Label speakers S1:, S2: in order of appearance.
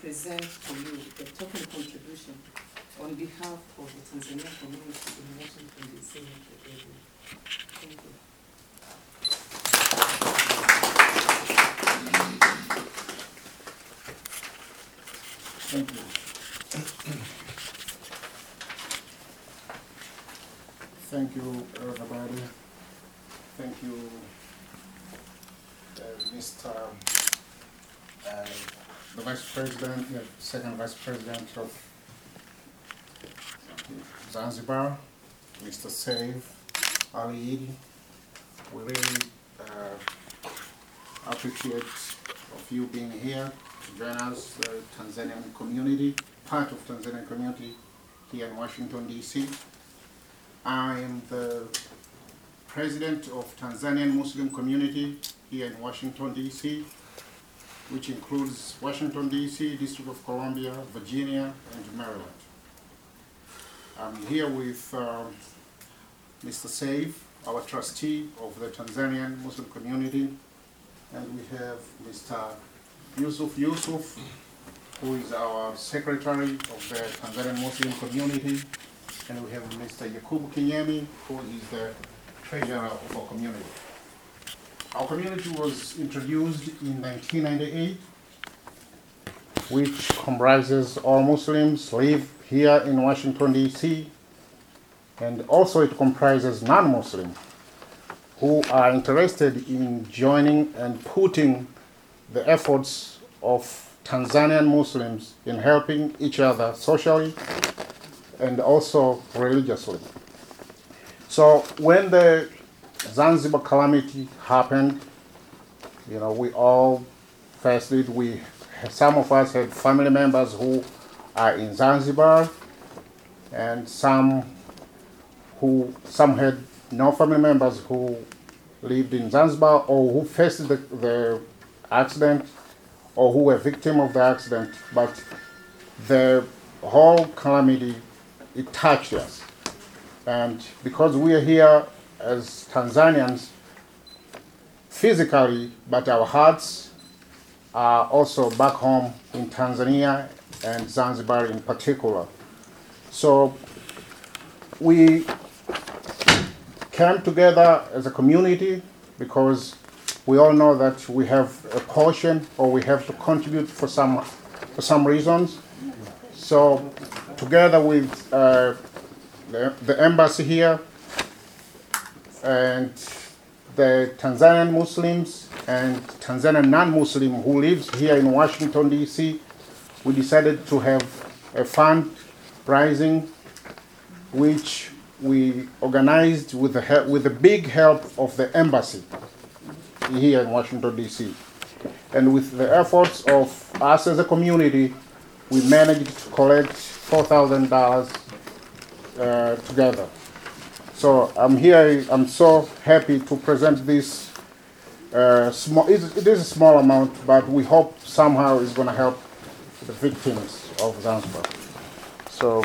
S1: present to you a token contribution on behalf of the Tanzania community in Washington DC. Thank you.
S2: Thank you. Thank you, everybody. Thank you, uh, Mr. the Vice President, the Second Vice President of Zanzibar, Mr. Seif Ali Iddi. We really uh, appreciate of you being here to join us, the Tanzanian community, part of Tanzanian community here in Washington DC. I am the president of Tanzanian Muslim community here in Washington DC, which includes Washington DC, District of Columbia, Virginia, and Maryland. I'm here with um, Mr. Saif, our trustee of the Tanzanian Muslim community, and we have Mr. Yusuf Yusuf, who is our secretary of the Tanzanian Muslim community, and we have Mr. Yakubu Kinyemi, who is the treasurer of our community. Our community was introduced in 1998, which comprises all Muslims live here in Washington DC, and also it comprises non-Muslims who are interested in joining and putting the efforts of Tanzanian Muslims in helping each other socially and also religiously. So when the Zanzibar calamity happened, you know, we all faced it. We, some of us had family members who are in Zanzibar, and some who, some had no family members who lived in Zanzibar or who faced the, the accident or who were victim of the accident, but the whole calamity, it touched us. And because we are here as Tanzanians physically, but our hearts are also back home in Tanzania and Zanzibar in particular. So we came together as a community because we all know that we have a portion or we have to contribute for some for some reasons. So together with uh, the, the embassy here and the Tanzanian Muslims and Tanzanian non-Muslim who lives here in Washington D.C., we decided to have a fund rising which we organized with the help, with the big help of the embassy here in Washington D.C. And with the efforts of us as a community, we managed to collect four thousand dollars uh, together. So I'm here. I'm so happy to present this uh, small. It, it is a small amount, but we hope somehow it's going to help the victims of Zanzibar. So.